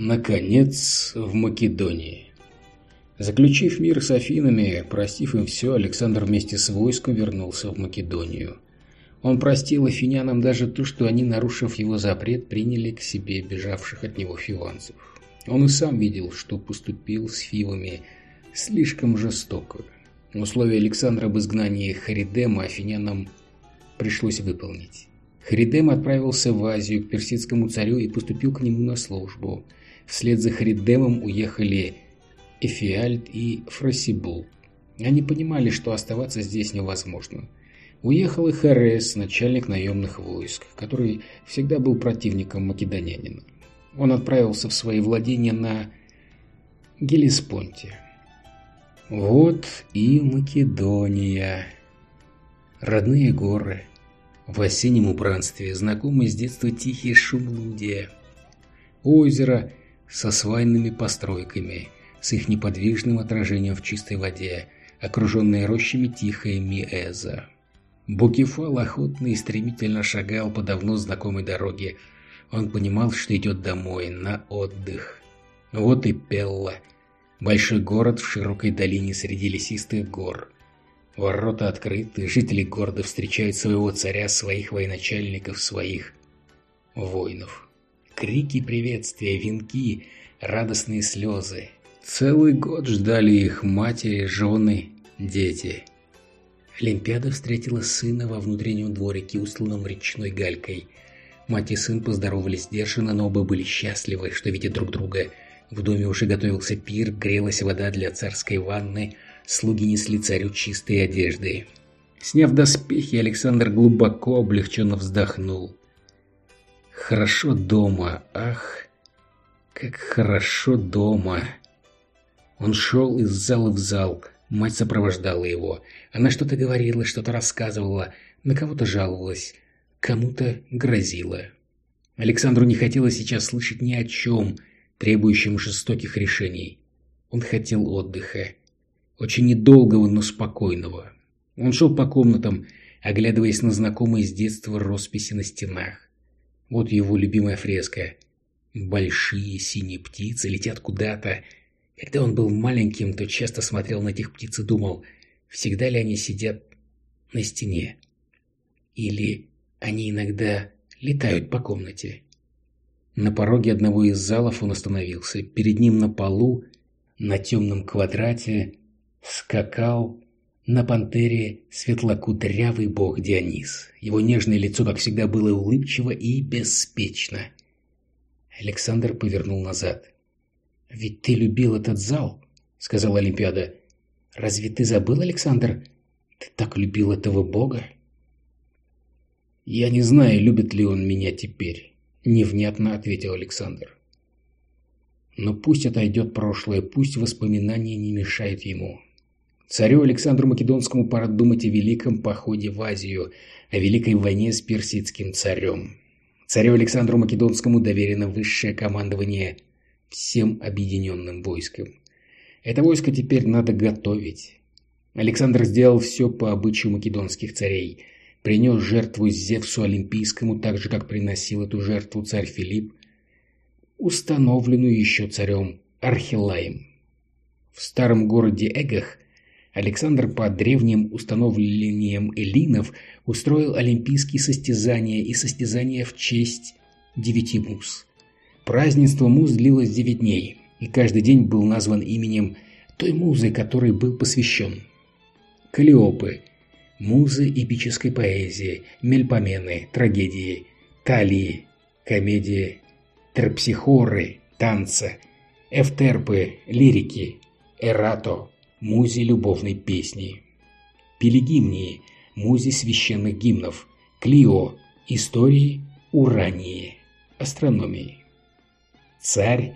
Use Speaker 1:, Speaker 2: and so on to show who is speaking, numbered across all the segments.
Speaker 1: Наконец, в Македонии. Заключив мир с Афинами, простив им все, Александр вместе с войском вернулся в Македонию. Он простил афинянам даже то, что они, нарушив его запрет, приняли к себе бежавших от него фиванцев. Он и сам видел, что поступил с фивами слишком жестоко. Условия Александра об изгнании Харидема афинянам пришлось выполнить. Харидем отправился в Азию к персидскому царю и поступил к нему на службу – Вслед за Харидемом уехали Эфиальт и Фросибул. Они понимали, что оставаться здесь невозможно. Уехал и Харес, начальник наемных войск, который всегда был противником македонянина. Он отправился в свои владения на Гелиспонте. Вот и Македония. Родные горы. В осеннем убранстве знакомый с детства тихий шум лудия. Озеро со свайными постройками, с их неподвижным отражением в чистой воде, окруженной рощами тихой Миэза. Букефал охотно и стремительно шагал по давно знакомой дороге. Он понимал, что идет домой, на отдых. Вот и Пелла. Большой город в широкой долине среди лесистых гор. Ворота открыты, жители города встречают своего царя, своих военачальников, своих воинов. Крики приветствия, венки, радостные слезы. Целый год ждали их матери, жены, дети. Олимпиада встретила сына во внутреннем дворике, устланном речной галькой. Мать и сын поздоровались сдержанно, но оба были счастливы, что видят друг друга. В доме уже готовился пир, грелась вода для царской ванны, слуги несли царю чистые одежды. Сняв доспехи, Александр глубоко облегченно вздохнул. Хорошо дома, ах, как хорошо дома. Он шел из зала в зал, мать сопровождала его. Она что-то говорила, что-то рассказывала, на кого-то жаловалась, кому-то грозила. Александру не хотелось сейчас слышать ни о чем, требующем жестоких решений. Он хотел отдыха. Очень недолгого, но спокойного. Он шел по комнатам, оглядываясь на знакомые с детства росписи на стенах. Вот его любимая фреска. Большие синие птицы летят куда-то. Когда он был маленьким, то часто смотрел на этих птиц и думал, всегда ли они сидят на стене. Или они иногда летают по комнате. На пороге одного из залов он остановился. Перед ним на полу, на темном квадрате, скакал на пантере светлокудрявый бог Дионис. Его нежное лицо, как всегда, было улыбчиво и беспечно. Александр повернул назад. «Ведь ты любил этот зал», — сказала Олимпиада. «Разве ты забыл, Александр? Ты так любил этого бога?» «Я не знаю, любит ли он меня теперь», — невнятно ответил Александр. «Но пусть отойдет прошлое, пусть воспоминания не мешают ему. Царю Александру Македонскому пора думать о великом походе в Азию, о великой войне с персидским царем. Царю Александру Македонскому доверено высшее командование всем объединенным войском. Это войско теперь надо готовить. Александр сделал все по обычаю македонских царей. Принес жертву Зевсу Олимпийскому, так же, как приносил эту жертву царь Филипп, установленную еще царем Архилаем. В старом городе Эгах Александр по древним установлениям эллинов устроил олимпийские состязания и состязания в честь девяти муз. Празднество муз длилось девять дней, и каждый день был назван именем той музы, которой был посвящен. Калиопы – музы эпической поэзии, мельпомены – трагедии, талии – комедии, терпсихоры – танца, эфтерпы – лирики, эрато – музе любовной песни. Пелегимнии, музе священных гимнов, Клио, истории, Урании, астрономии. Царь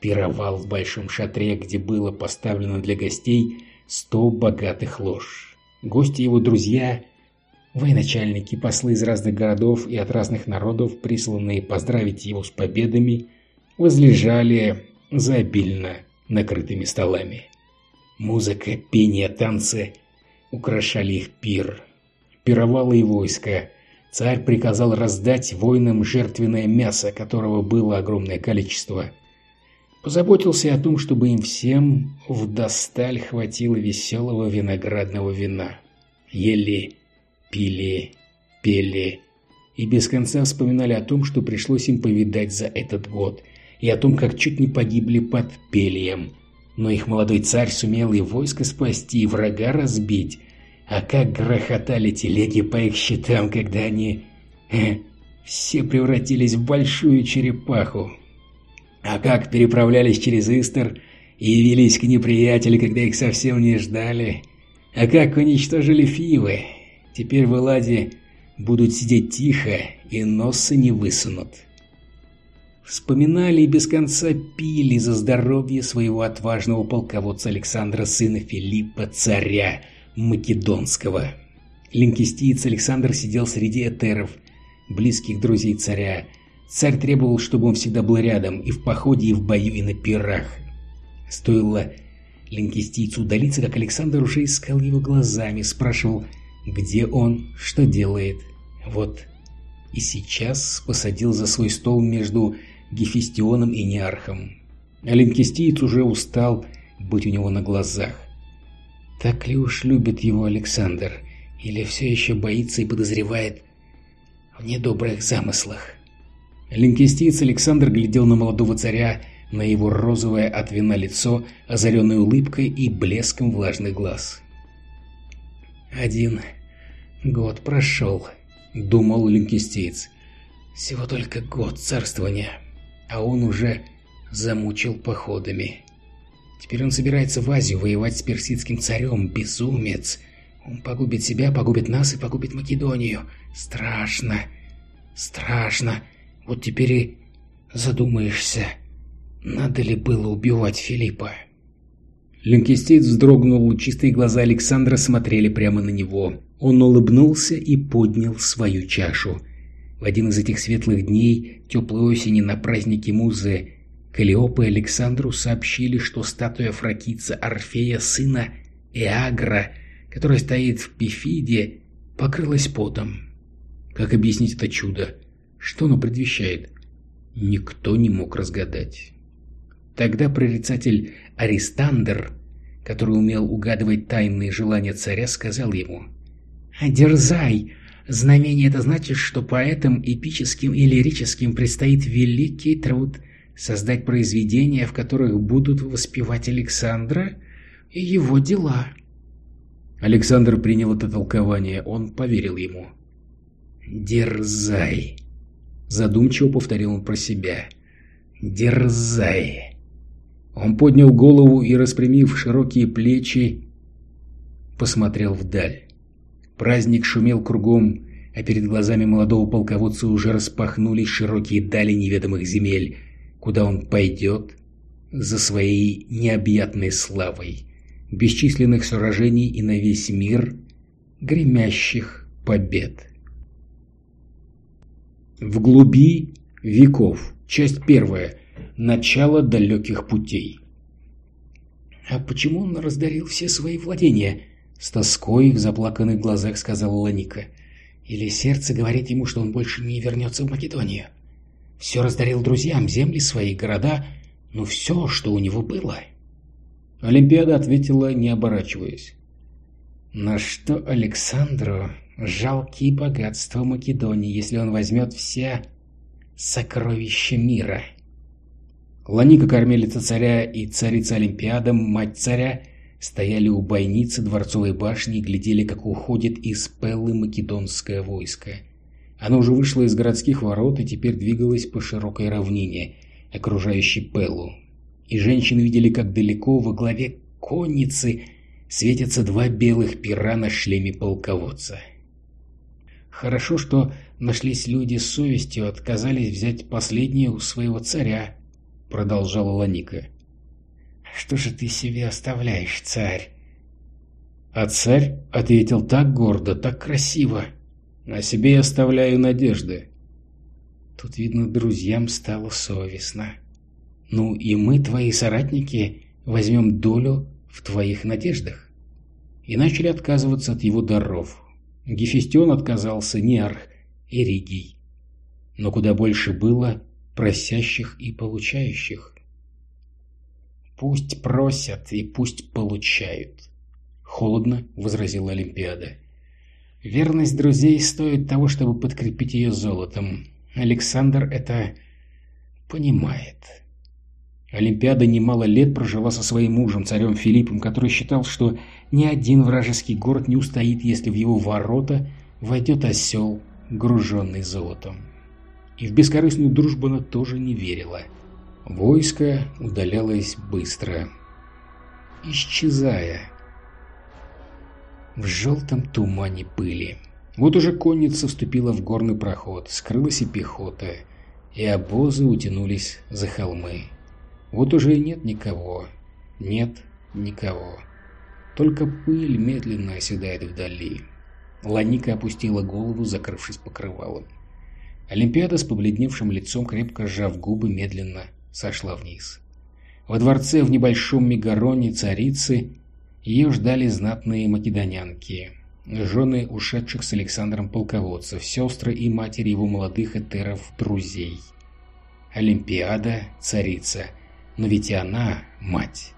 Speaker 1: пировал в большом шатре, где было поставлено для гостей сто богатых лож. Гости его друзья, военачальники, послы из разных городов и от разных народов, присланные поздравить его с победами, возлежали за обильно накрытыми столами. Музыка, пение, танцы украшали их пир. Пировало и войско. Царь приказал раздать воинам жертвенное мясо, которого было огромное количество. Позаботился о том, чтобы им всем в досталь хватило веселого виноградного вина. Ели, пили, пели и без конца вспоминали о том, что пришлось им повидать за этот год, и о том, как чуть не погибли под Пелием. Но их молодой царь сумел и войско спасти, и врага разбить. А как грохотали телеги по их щитам, когда они... Э, все превратились в большую черепаху. А как переправлялись через Истер и явились к неприятелю, когда их совсем не ждали. А как уничтожили Фивы. Теперь в Эладе будут сидеть тихо и носы не высунут. Вспоминали и без конца пили за здоровье своего отважного полководца Александра, сына Филиппа, царя Македонского. Линкистиец Александр сидел среди этеров, близких друзей царя. Царь требовал, чтобы он всегда был рядом, и в походе, и в бою, и на пирах. Стоило линкистийцу удалиться, как Александр уже искал его глазами, спрашивал, где он, что делает. Вот и сейчас посадил за свой стол между Гефестионом и Неархом. Линкистиец уже устал быть у него на глазах. Так ли уж любит его Александр, или все еще боится и подозревает в недобрых замыслах? Линкистиец Александр глядел на молодого царя, на его розовое от вина лицо, озаренное улыбкой и блеском влажных глаз. «Один год прошел», — думал линкистиец. «Всего только год царствования, а он уже замучил походами. Теперь он собирается в Азию воевать с персидским царем, безумец. Он погубит себя, погубит нас и погубит Македонию. Страшно, страшно. Вот теперь и задумаешься, надо ли было убивать Филиппа. Линкистеец вздрогнул, чистые глаза Александра смотрели прямо на него. Он улыбнулся и поднял свою чашу. В один из этих светлых дней теплой осени на празднике Музы Калиопы Александру сообщили, что статуя фракийца Орфея, сына Эагра, которая стоит в Пифиде, покрылась потом. Как объяснить это чудо? Что оно предвещает? Никто не мог разгадать. Тогда прорицатель Аристандр, который умел угадывать тайные желания царя, сказал ему «Дерзай! Знамение это значит, что поэтам эпическим и лирическим предстоит великий труд создать произведения, в которых будут воспевать Александра и его дела». Александр принял это толкование, он поверил ему. «Дерзай!» Задумчиво повторил он про себя. «Дерзай!» Он поднял голову и, распрямив широкие плечи, посмотрел вдаль. Праздник шумел кругом, а перед глазами молодого полководца уже распахнулись широкие дали неведомых земель, куда он пойдет за своей необъятной славой, бесчисленных сражений и на весь мир гремящих побед. В глуби веков. Часть первая. Начало далеких путей. «А почему он раздарил все свои владения?» С тоской в заплаканных глазах сказала Ланика. «Или сердце говорит ему, что он больше не вернется в Македонию? Все раздарил друзьям, земли свои, города, ну все, что у него было». Олимпиада ответила, не оборачиваясь. «На что Александру жалкие богатства Македонии, если он возьмет все сокровища мира. Ланика, кормилица царя и царица Олимпиада, мать царя, стояли у бойницы дворцовой башни и глядели, как уходит из Пеллы македонское войско. Оно уже вышло из городских ворот и теперь двигалось по широкой равнине, окружающей Пеллу. И женщины видели, как далеко во главе конницы светятся два белых пера на шлеме полководца. Хорошо, что нашлись люди с совестью, отказались взять последнее у своего царя, продолжала Ланика. Что же ты себе оставляешь, царь? А царь ответил так гордо, так красиво. О себе я оставляю надежды. Тут, видно, друзьям стало совестно. Ну и мы, твои соратники, возьмем долю в твоих надеждах. И начали отказываться от его даров, Гефестион отказался Неарх и Ригий. Но куда больше было просящих и получающих. Пусть просят и пусть получают. Холодно возразила Олимпиада. Верность друзей стоит того, чтобы подкрепить ее золотом. Александр это понимает. Олимпиада немало лет прожила со своим мужем, царем Филиппом, который считал, что ни один вражеский город не устоит, если в его ворота войдет осел, груженный золотом. И в бескорыстную дружбу она тоже не верила. Войско удалялось быстро, исчезая в желтом тумане пыли. Вот уже конница вступила в горный проход, скрылась и пехота, и обозы утянулись за холмы. Вот уже и нет никого, нет никого. Только пыль медленно оседает вдали. Ланика опустила голову, закрывшись покрывалом. Олимпиада с побледневшим лицом, крепко сжав губы, медленно сошла вниз. Во дворце в небольшом мегароне царицы ее ждали знатные македонянки, жены ушедших с Александром полководцев, сестры и матери его молодых этеров-друзей. Олимпиада – царица, но ведь и она – мать,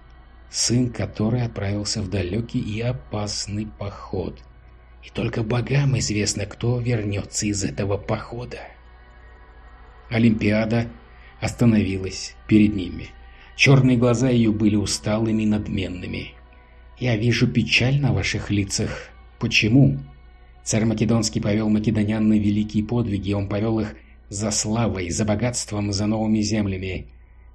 Speaker 1: сын которой отправился в далекий и опасный поход. И только богам известно, кто вернется из этого похода. Олимпиада остановилась перед ними. Черные глаза ее были усталыми и надменными. «Я вижу печаль на ваших лицах. Почему?» Царь Македонский повел македонян на великие подвиги, он повел их за славой, за богатством, за новыми землями.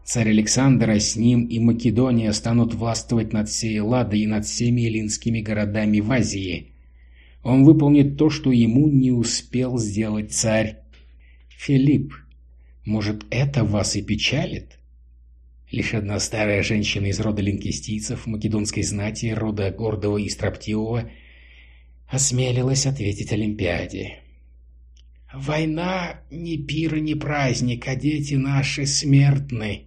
Speaker 1: Царь Александр, а с ним и Македония станут властвовать над всей Элладой и над всеми эллинскими городами в Азии. Он выполнит то, что ему не успел сделать царь Филипп. Может, это вас и печалит? Лишь одна старая женщина из рода линкистийцев, македонской знати, рода гордого и строптивого, осмелилась ответить Олимпиаде. «Война ни пир, ни праздник, а дети наши смертны».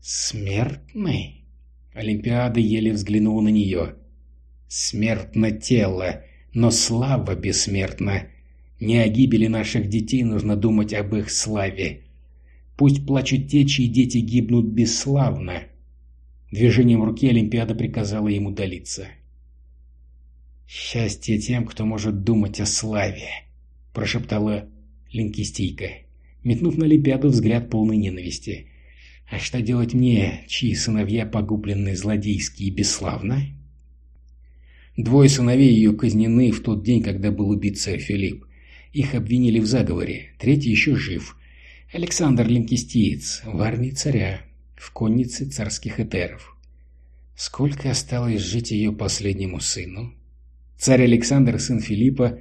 Speaker 1: «Смертны?» Олимпиада еле взглянула на нее. «Смертно тело, но слава бессмертна. Не о гибели наших детей нужно думать об их славе. Пусть плачут те, чьи дети гибнут бесславно. Движением руки Олимпиада приказала ему удалиться. «Счастье тем, кто может думать о славе», — прошептала линкистийка, метнув на Олимпиаду взгляд полной ненависти. «А что делать мне, чьи сыновья погублены злодейски и бесславно?» Двое сыновей ее казнены в тот день, когда был убит царь Филипп. Их обвинили в заговоре, третий еще жив. Александр Линкистиец в армии царя, в коннице царских этеров. Сколько осталось жить ее последнему сыну? Царь Александр, сын Филиппа,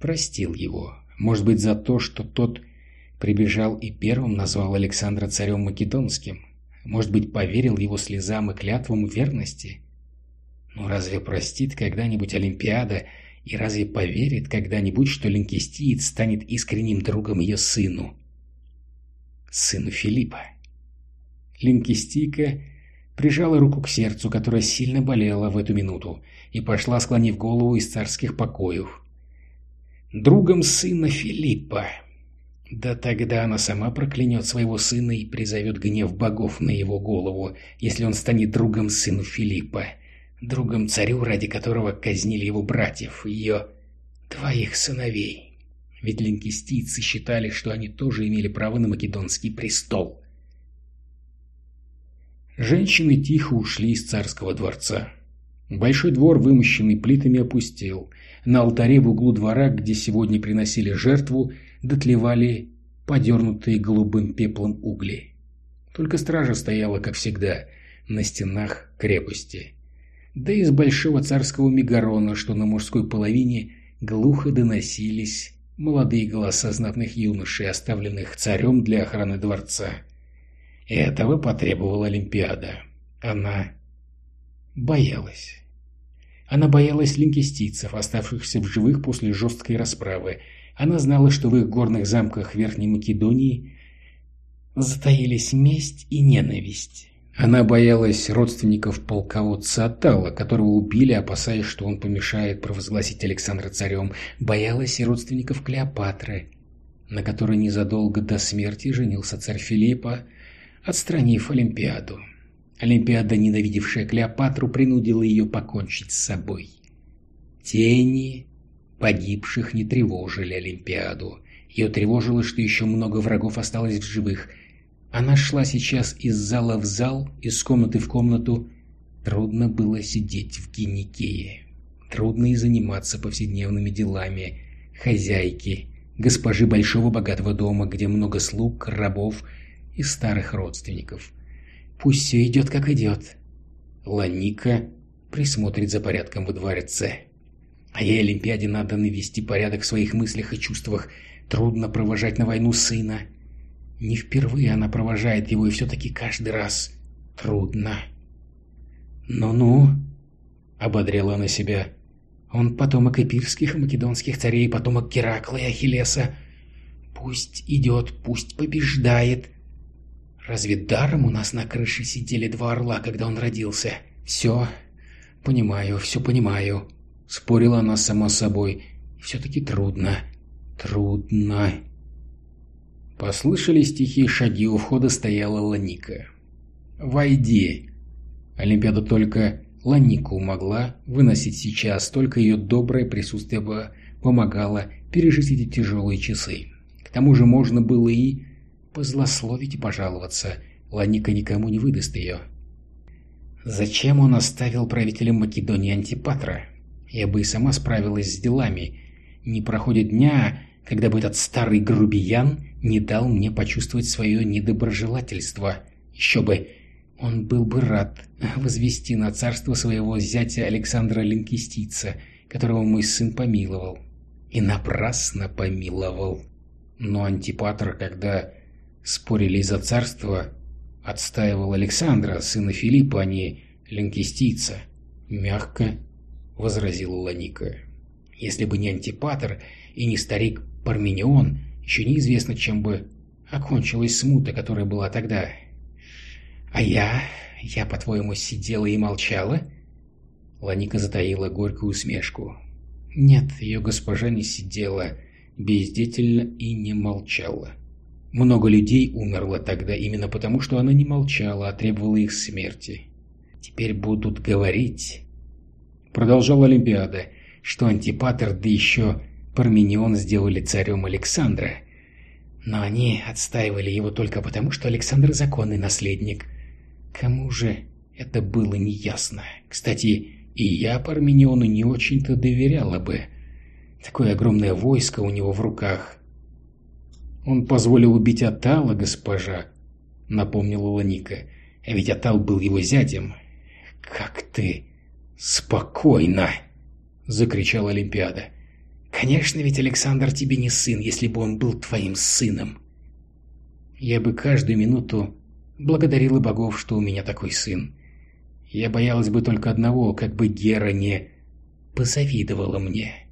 Speaker 1: простил его. Может быть, за то, что тот прибежал и первым назвал Александра царем Македонским. Может быть, поверил его слезам и клятвам верности. Но разве простит когда-нибудь Олимпиада и разве поверит когда-нибудь, что линкистиец станет искренним другом ее сыну? Сыну Филиппа. Линкистика прижала руку к сердцу, которое сильно болело в эту минуту, и пошла, склонив голову из царских покоев. Другом сына Филиппа. Да тогда она сама проклянет своего сына и призовет гнев богов на его голову, если он станет другом сыну Филиппа другом царю, ради которого казнили его братьев, ее двоих сыновей. Ведь линкистийцы считали, что они тоже имели право на македонский престол. Женщины тихо ушли из царского дворца. Большой двор, вымощенный плитами, опустел. На алтаре в углу двора, где сегодня приносили жертву, дотлевали подернутые голубым пеплом угли. Только стража стояла, как всегда, на стенах крепости да и из большого царского мегарона, что на мужской половине глухо доносились молодые голоса знатных юношей, оставленных царем для охраны дворца. Этого потребовала Олимпиада. Она боялась. Она боялась линкистийцев, оставшихся в живых после жесткой расправы. Она знала, что в их горных замках Верхней Македонии затаились месть и ненависть. Она боялась родственников полководца Атала, которого убили, опасаясь, что он помешает провозгласить Александра царем. Боялась и родственников Клеопатры, на которой незадолго до смерти женился царь Филиппа, отстранив Олимпиаду. Олимпиада, ненавидевшая Клеопатру, принудила ее покончить с собой. Тени погибших не тревожили Олимпиаду. Ее тревожило, что еще много врагов осталось в живых. Она шла сейчас из зала в зал, из комнаты в комнату. Трудно было сидеть в Геникее. Трудно и заниматься повседневными делами хозяйки, госпожи большого богатого дома, где много слуг, рабов и старых родственников. Пусть все идет, как идет. Ланика присмотрит за порядком во дворце. А ей, Олимпиаде, надо навести порядок в своих мыслях и чувствах. Трудно провожать на войну сына. Не впервые она провожает его, и все-таки каждый раз трудно. «Ну-ну», — ободряла она себя, — «он потомок эпирских и македонских царей, потомок Геракла и Ахиллеса. Пусть идет, пусть побеждает, Разве даром у нас на крыше сидели два орла, когда он родился? Все, понимаю, все понимаю. Спорила она сама собой. Все-таки трудно. Трудно. Послышались тихие шаги, у входа стояла Ланика. «Войди!» Олимпиада только Ланику могла выносить сейчас, только ее доброе присутствие бы помогало пережить эти тяжелые часы. К тому же можно было и позлословить и пожаловаться. Ланика никому не выдаст ее. Зачем он оставил правителем Македонии Антипатра? Я бы и сама справилась с делами. Не проходит дня, когда бы этот старый грубиян не дал мне почувствовать свое недоброжелательство. Еще бы, он был бы рад возвести на царство своего зятя Александра Линкистица, которого мой сын помиловал. И напрасно помиловал. Но Антипатр, когда спорили из-за царства, отстаивал Александра, сына Филиппа, а не линкистийца. Мягко возразила Ланика. Если бы не Антипатр и не старик Парменион, еще неизвестно, чем бы окончилась смута, которая была тогда. А я... я, по-твоему, сидела и молчала? Ланика затаила горькую усмешку. Нет, ее госпожа не сидела бездетельно и не молчала. Много людей умерло тогда именно потому, что она не молчала, а требовала их смерти. Теперь будут говорить, продолжала Олимпиада, что Антипатр, да еще Парменион сделали царем Александра. Но они отстаивали его только потому, что Александр законный наследник. Кому же это было неясно. Кстати, и я Пармениону не очень-то доверяла бы. Такое огромное войско у него в руках, «Он позволил убить Атала, госпожа», — напомнила Ланика. «А ведь Атал был его зятем». «Как ты...» «Спокойно!» — закричала Олимпиада. «Конечно ведь Александр тебе не сын, если бы он был твоим сыном». Я бы каждую минуту благодарила богов, что у меня такой сын. Я боялась бы только одного, как бы Гера не позавидовала мне.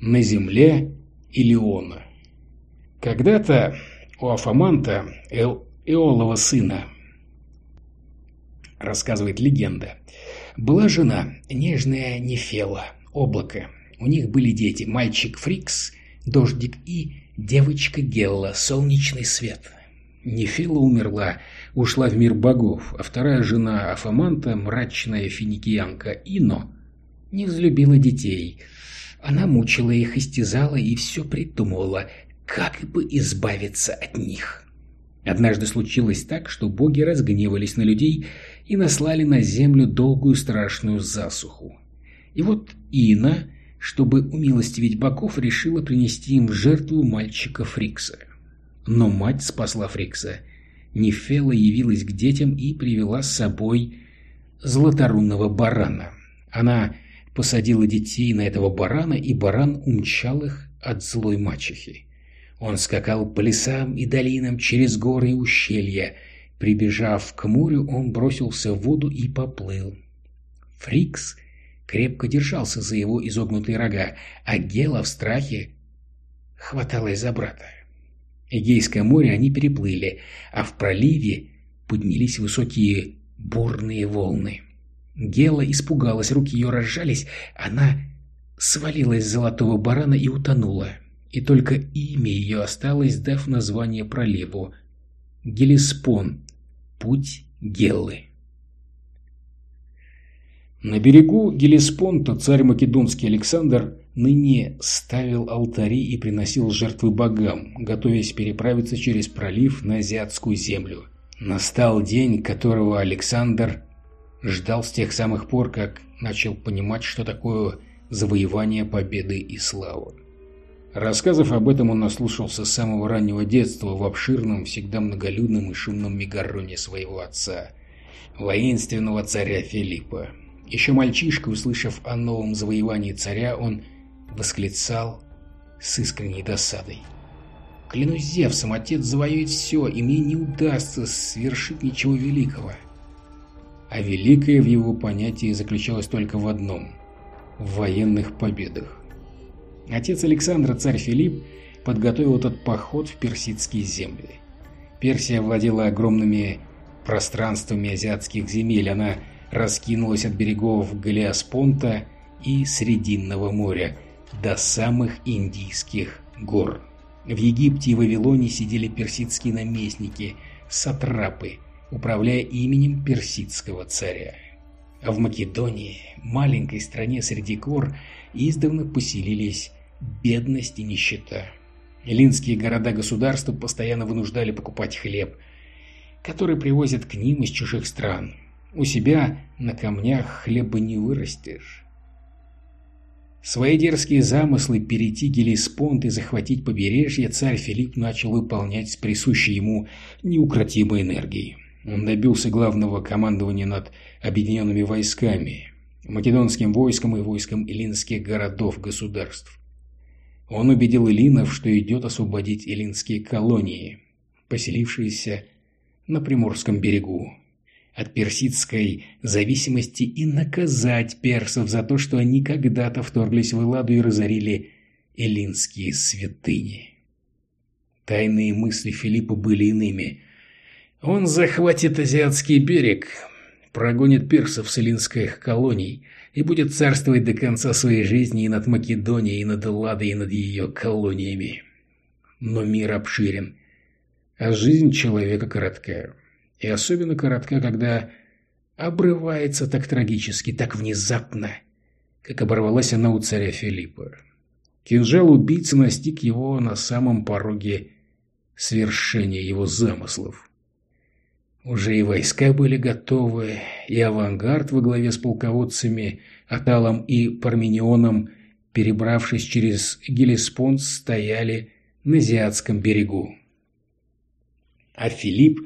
Speaker 1: На земле Илиона. Когда-то у Афаманта, Эл Эолова сына, рассказывает легенда, была жена, нежная Нефела, облако. У них были дети, мальчик Фрикс, дождик и девочка Гелла, солнечный свет. Нефела умерла, ушла в мир богов, а вторая жена Афаманта, мрачная финикиянка Ино, не взлюбила детей – она мучила их, истязала и все придумывала, как бы избавиться от них. Однажды случилось так, что боги разгневались на людей и наслали на землю долгую страшную засуху. И вот Ина, чтобы умилостивить богов, решила принести им в жертву мальчика Фрикса. Но мать спасла Фрикса. Нефела явилась к детям и привела с собой златорунного барана. Она посадила детей на этого барана, и баран умчал их от злой мачехи. Он скакал по лесам и долинам через горы и ущелья. Прибежав к морю, он бросился в воду и поплыл. Фрикс крепко держался за его изогнутые рога, а Гела в страхе хваталась за брата. Эгейское море они переплыли, а в проливе поднялись высокие бурные волны. Гела испугалась, руки ее разжались, она свалилась с золотого барана и утонула. И только имя ее осталось, дав название проливу. Гелиспон, Путь Геллы. На берегу Гелеспонта царь Македонский Александр ныне ставил алтари и приносил жертвы богам, готовясь переправиться через пролив на азиатскую землю. Настал день, которого Александр ждал с тех самых пор, как начал понимать, что такое завоевание победы и славы. Рассказов об этом он наслушался с самого раннего детства в обширном, всегда многолюдном и шумном Мегароне своего отца, воинственного царя Филиппа. Еще мальчишка, услышав о новом завоевании царя, он восклицал с искренней досадой. «Клянусь Зевсом, отец завоюет все, и мне не удастся свершить ничего великого». А великое в его понятии заключалось только в одном – в военных победах. Отец Александра, царь Филипп, подготовил этот поход в персидские земли. Персия владела огромными пространствами азиатских земель, она раскинулась от берегов Галиаспонта и Срединного моря до самых Индийских гор. В Египте и Вавилоне сидели персидские наместники, сатрапы, управляя именем персидского царя. А в Македонии, маленькой стране среди гор, издавна поселились бедность и нищета. Эллинские города-государства постоянно вынуждали покупать хлеб, который привозят к ним из чужих стран. У себя на камнях хлеба не вырастешь. Свои дерзкие замыслы перейти Гелиспонт и захватить побережье царь Филипп начал выполнять с присущей ему неукротимой энергией. Он добился главного командования над объединенными войсками, македонским войском и войском эллинских городов-государств. Он убедил эллинов, что идет освободить эллинские колонии, поселившиеся на Приморском берегу от персидской зависимости и наказать персов за то, что они когда-то вторглись в Элладу и разорили эллинские святыни. Тайные мысли Филиппа были иными. Он захватит азиатский берег, прогонит персов с эллинских колоний и будет царствовать до конца своей жизни и над Македонией, и над Элладой, и над ее колониями. Но мир обширен, а жизнь человека коротка и особенно коротка, когда обрывается так трагически, так внезапно, как оборвалась она у царя Филиппа. Кинжал убийцы настиг его на самом пороге свершения его замыслов. Уже и войска были готовы, и авангард во главе с полководцами Аталом и Парменионом, перебравшись через Гелеспонд, стояли на Азиатском берегу. А Филипп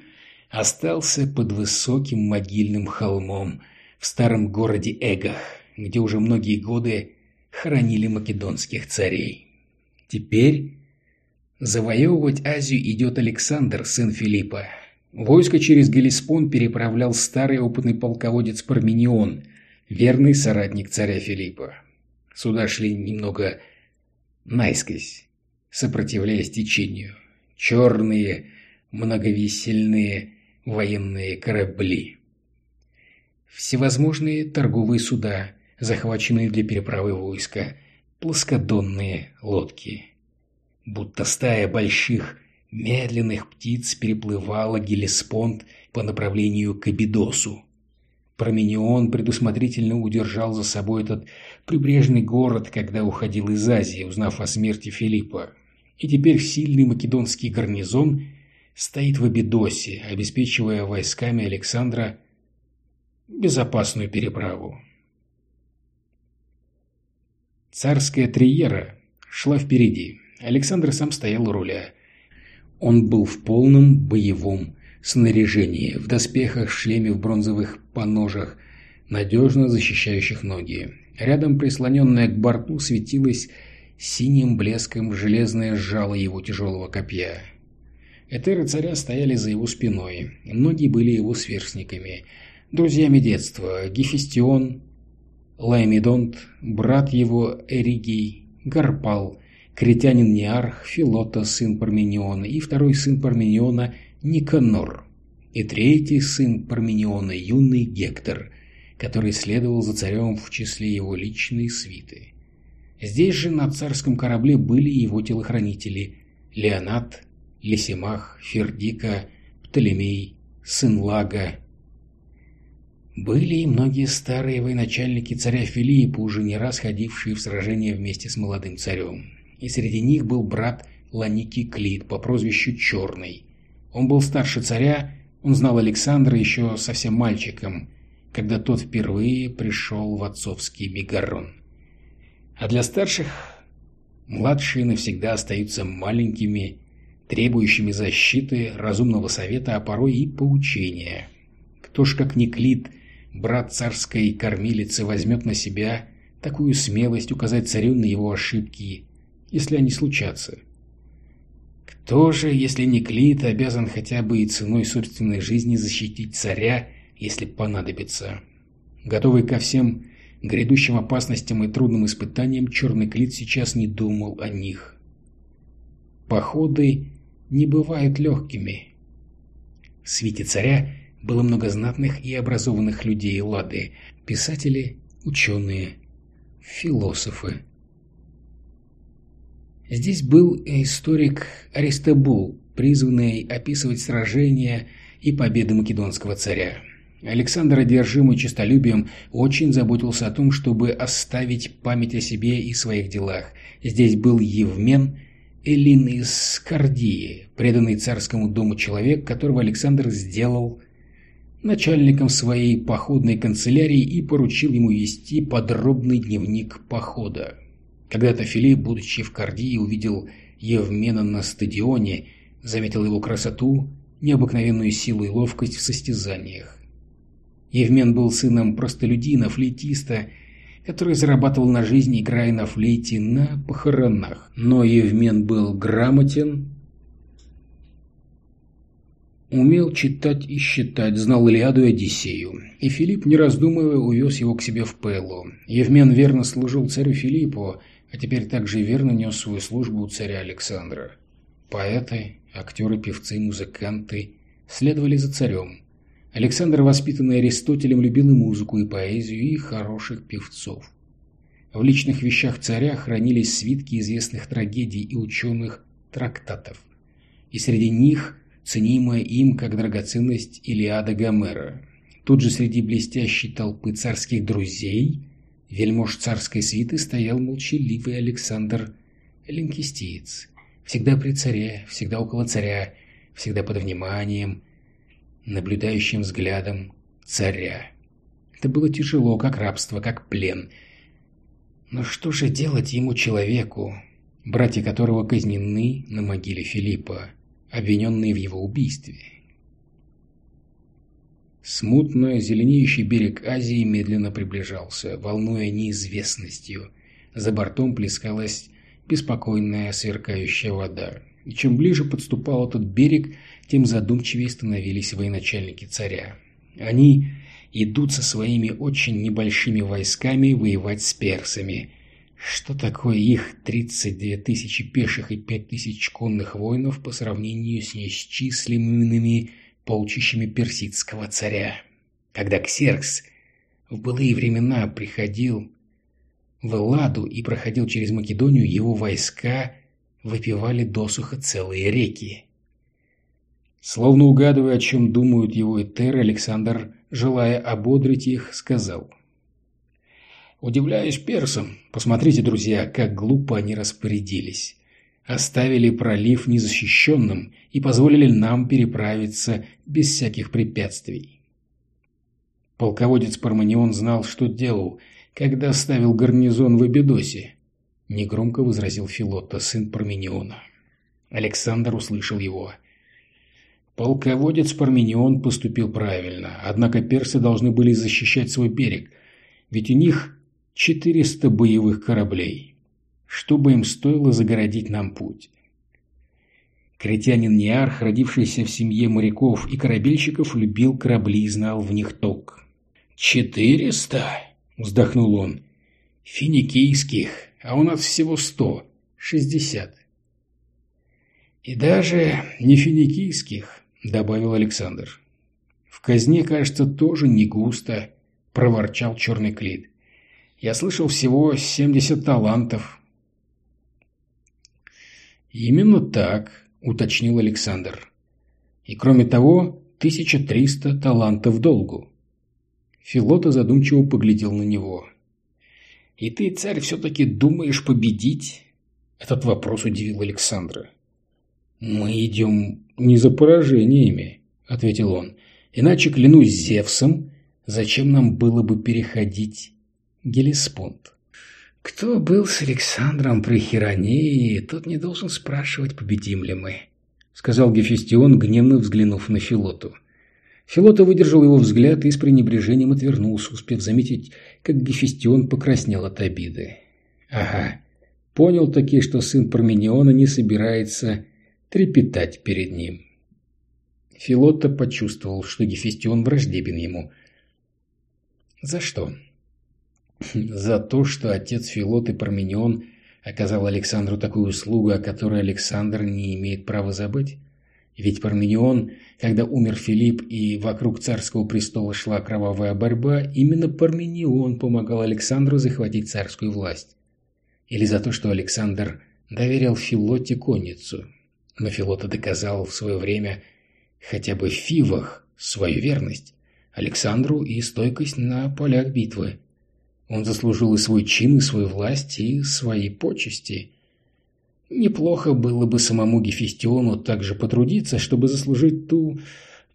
Speaker 1: остался под высоким могильным холмом в старом городе Эгах, где уже многие годы хоронили македонских царей. Теперь завоевывать Азию идет Александр, сын Филиппа. Войско через Гелеспон переправлял старый опытный полководец Парменион, верный соратник царя Филиппа. Сюда шли немного наискось, сопротивляясь течению. Черные, многовесельные военные корабли. Всевозможные торговые суда, захваченные для переправы войска, плоскодонные лодки. Будто стая больших, медленных птиц переплывала Гелеспонд по направлению к Абидосу. Променион предусмотрительно удержал за собой этот прибрежный город, когда уходил из Азии, узнав о смерти Филиппа. И теперь сильный македонский гарнизон стоит в Абидосе, обеспечивая войсками Александра безопасную переправу. Царская триера шла впереди. Александр сам стоял у руля. Он был в полном боевом снаряжении, в доспехах, шлеме, в бронзовых поножах, надежно защищающих ноги. Рядом, прислоненная к борту, светилась синим блеском железное жало его тяжелого копья. Этеры царя стояли за его спиной, многие были его сверстниками, друзьями детства, Гефестион, Лаймедонт, брат его Эригий, Гарпал, критянин Неарх, Филота, сын Пармениона, и второй сын Пармениона Никанор, и третий сын Пармениона, юный Гектор, который следовал за царем в числе его личной свиты. Здесь же на царском корабле были его телохранители Леонат, Лисимах, Фердика, Птолемей, сын Лага. Были и многие старые военачальники царя Филиппа, уже не раз ходившие в сражения вместе с молодым царем. И среди них был брат Ланики Клит по прозвищу Черный. Он был старше царя, он знал Александра еще совсем мальчиком, когда тот впервые пришел в отцовский Мегарон. А для старших младшие навсегда остаются маленькими, требующими защиты, разумного совета, а порой и поучения. Кто ж как не Клит, брат царской кормилицы, возьмет на себя такую смелость указать царю на его ошибки, если они случатся? Кто же, если не Клит, обязан хотя бы и ценой собственной жизни защитить царя, если понадобится? Готовый ко всем грядущим опасностям и трудным испытаниям, Черный Клит сейчас не думал о них. Походы не бывают легкими. В свете царя было много знатных и образованных людей Лады, писатели, ученые, философы. Здесь был историк Аристобул, призванный описывать сражения и победы македонского царя. Александр, одержимый честолюбием, очень заботился о том, чтобы оставить память о себе и своих делах. Здесь был Евмен Элин из Кардии, преданный царскому дому человек, которого Александр сделал начальником своей походной канцелярии и поручил ему вести подробный дневник похода. Когда-то Филипп, будучи в Кардии, увидел Евмена на стадионе, заметил его красоту, необыкновенную силу и ловкость в состязаниях. Евмен был сыном простолюдина, флейтиста, который зарабатывал на жизнь, играя на флейте на похоронах. Но Евмен был грамотен, умел читать и считать, знал Илиаду и Одиссею. И Филипп, не раздумывая, увез его к себе в Пеллу. Евмен верно служил царю Филиппу, а теперь также верно нес свою службу у царя Александра. Поэты, актеры, певцы, музыканты следовали за царем. Александр, воспитанный Аристотелем, любил и музыку, и поэзию, и хороших певцов. В личных вещах царя хранились свитки известных трагедий и ученых трактатов. И среди них ценимая им как драгоценность Илиада Гомера. Тут же среди блестящей толпы царских друзей, вельмож царской свиты, стоял молчаливый Александр Линкистиец. Всегда при царе, всегда около царя, всегда под вниманием, наблюдающим взглядом царя. Это было тяжело, как рабство, как плен. Но что же делать ему человеку, братья которого казнены на могиле Филиппа, обвиненные в его убийстве? Смутно зеленеющий берег Азии медленно приближался, волнуя неизвестностью. За бортом плескалась беспокойная сверкающая вода. И чем ближе подступал этот берег, тем задумчивее становились военачальники царя. Они идут со своими очень небольшими войсками воевать с персами. Что такое их 32 тысячи пеших и 5 тысяч конных воинов по сравнению с неисчислимыми полчищами персидского царя? Когда Ксеркс в былые времена приходил в Элладу и проходил через Македонию, его войска выпивали досуха целые реки. Словно угадывая, о чем думают его этеры, Александр, желая ободрить их, сказал. «Удивляюсь персам. Посмотрите, друзья, как глупо они распорядились. Оставили пролив незащищенным и позволили нам переправиться без всяких препятствий». Полководец Парманион знал, что делал, когда ставил гарнизон в Эбидосе. Негромко возразил Филотта, сын Пармениона. Александр услышал его. Полководец Парменион поступил правильно, однако персы должны были защищать свой берег, ведь у них 400 боевых кораблей. Что бы им стоило загородить нам путь? Критянин Ниарх, родившийся в семье моряков и корабельщиков, любил корабли и знал в них толк. «Четыреста?» – вздохнул он. «Финикийских, а у нас всего сто, шестьдесят». «И даже не финикийских, — добавил Александр. «В казне, кажется, тоже не густо», — проворчал черный клит. «Я слышал всего семьдесят талантов». «Именно так», — уточнил Александр. «И кроме того, 1300 талантов долгу. Филота задумчиво поглядел на него. «И ты, царь, все-таки думаешь победить?» Этот вопрос удивил Александра. «Мы идем не за поражениями», — ответил он. «Иначе, клянусь Зевсом, зачем нам было бы переходить Гелеспонд?» «Кто был с Александром при Хиронее, тот не должен спрашивать, победим ли мы», — сказал Гефестион, гневно взглянув на Филоту. Филота выдержал его взгляд и с пренебрежением отвернулся, успев заметить, как Гефестион покраснел от обиды. «Ага, понял таки, что сын Пармениона не собирается трепетать перед ним». Филота почувствовал, что Гефестион враждебен ему. «За что?» «За то, что отец Филот и Парменион оказал Александру такую услугу, о которой Александр не имеет права забыть?» Ведь Парменион, когда умер Филипп и вокруг царского престола шла кровавая борьба, именно Парменион помогал Александру захватить царскую власть. Или за то, что Александр доверил Филоте конницу. Но Филота доказал в свое время хотя бы в Фивах свою верность Александру и стойкость на полях битвы. Он заслужил и свой чин, и свою власть, и свои почести – Неплохо было бы самому Гефестиону также потрудиться, чтобы заслужить ту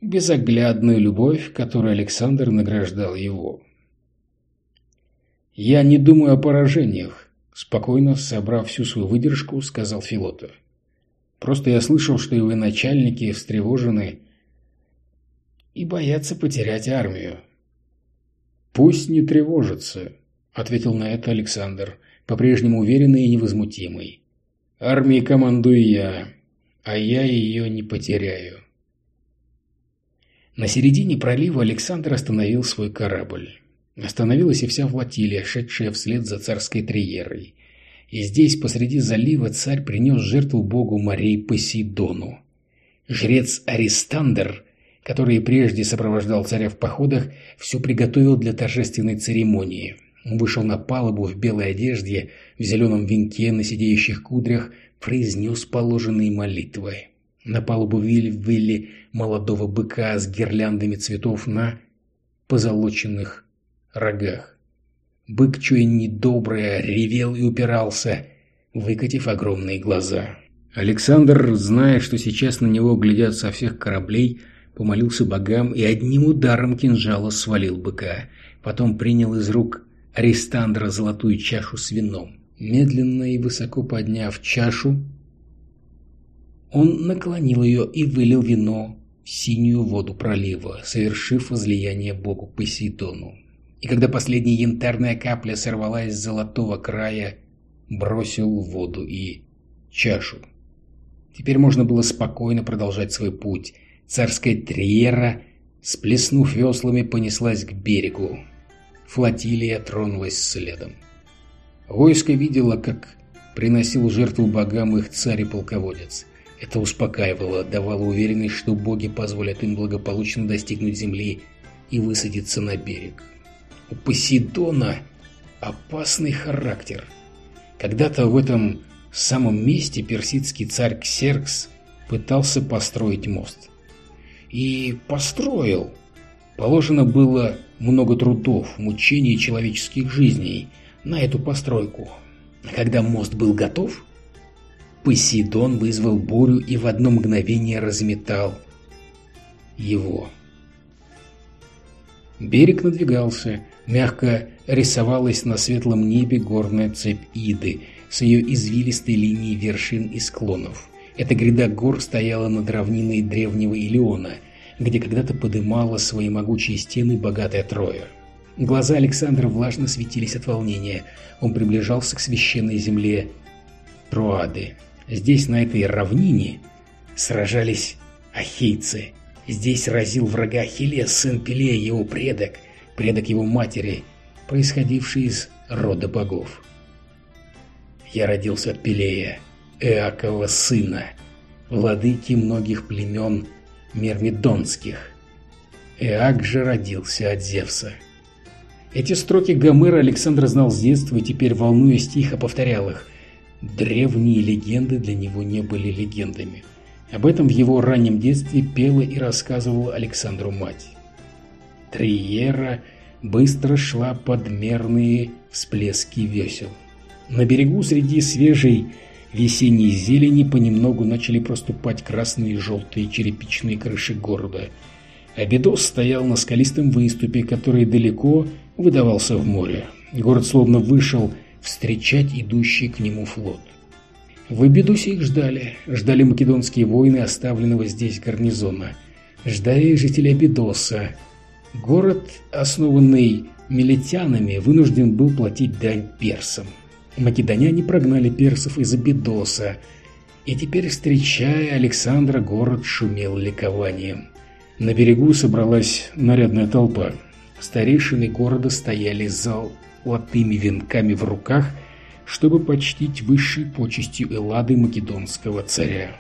Speaker 1: безоглядную любовь, которой Александр награждал его. «Я не думаю о поражениях», – спокойно, собрав всю свою выдержку, сказал Филота. «Просто я слышал, что его начальники встревожены и боятся потерять армию». «Пусть не тревожатся», – ответил на это Александр, по-прежнему уверенный и невозмутимый. Армией командую я, а я ее не потеряю. На середине пролива Александр остановил свой корабль. Остановилась и вся флотилия, шедшая вслед за царской триерой. И здесь, посреди залива, царь принес жертву богу морей Посейдону. Жрец Аристандр, который прежде сопровождал царя в походах, все приготовил для торжественной церемонии – вышел на палубу в белой одежде, в зеленом венке на сидеющих кудрях, произнес положенные молитвы. На палубу вывели молодого быка с гирляндами цветов на позолоченных рогах. Бык, чуя недоброе, ревел и упирался, выкатив огромные глаза. Александр, зная, что сейчас на него глядят со всех кораблей, помолился богам и одним ударом кинжала свалил быка. Потом принял из рук Аристандра золотую чашу с вином. Медленно и высоко подняв чашу, он наклонил ее и вылил вино в синюю воду пролива, совершив возлияние богу Посейдону. И когда последняя янтарная капля сорвалась с золотого края, бросил в воду и чашу. Теперь можно было спокойно продолжать свой путь. Царская триера, сплеснув веслами, понеслась к берегу флотилия тронулась следом. Войско видело, как приносил жертву богам их царь и полководец. Это успокаивало, давало уверенность, что боги позволят им благополучно достигнуть земли и высадиться на берег. У Посейдона опасный характер. Когда-то в этом самом месте персидский царь Ксеркс пытался построить мост. И построил. Положено было много трудов, мучений человеческих жизней на эту постройку. Когда мост был готов, Посейдон вызвал бурю и в одно мгновение разметал его. Берег надвигался, мягко рисовалась на светлом небе горная цепь Иды с ее извилистой линией вершин и склонов. Эта гряда гор стояла над равниной древнего Илиона – где когда-то подымала свои могучие стены богатая Троя. Глаза Александра влажно светились от волнения. Он приближался к священной земле Троады. Здесь, на этой равнине, сражались ахейцы. Здесь разил врага Ахиллес, сын Пелея, его предок, предок его матери, происходивший из рода богов. Я родился от Пелея, Эакова сына, владыки многих племен мирмидонских. Эак же родился от Зевса. Эти строки Гомера Александр знал с детства и теперь, волнуясь, тихо повторял их. Древние легенды для него не были легендами. Об этом в его раннем детстве пела и рассказывала Александру мать. Триера быстро шла под мерные всплески весел. На берегу среди свежей весенней зелени понемногу начали проступать красные и желтые черепичные крыши города. Абидос стоял на скалистом выступе, который далеко выдавался в море. Город словно вышел встречать идущий к нему флот. В Абидосе их ждали. Ждали македонские воины оставленного здесь гарнизона. Ждали жители Абидоса. Город, основанный милетянами, вынужден был платить дань персам. Македоняне прогнали персов из Абидоса, и теперь, встречая Александра, город шумел ликованием. На берегу собралась нарядная толпа. Старейшины города стояли с золотыми венками в руках, чтобы почтить высшей почестью Эллады македонского царя.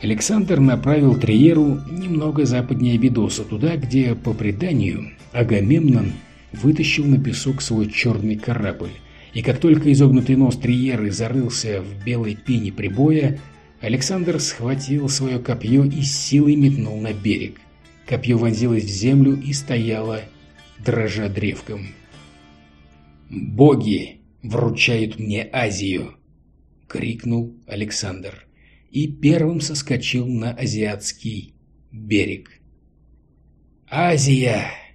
Speaker 1: Александр направил Триеру немного западнее Абидоса, туда, где, по преданию, Агамемнон вытащил на песок свой черный корабль, и как только изогнутый нос Триеры зарылся в белой пене прибоя, Александр схватил свое копье и силой метнул на берег. Копье вонзилось в землю и стояло, дрожа древком. «Боги вручают мне Азию!» — крикнул Александр. И первым соскочил на азиатский берег. «Азия!»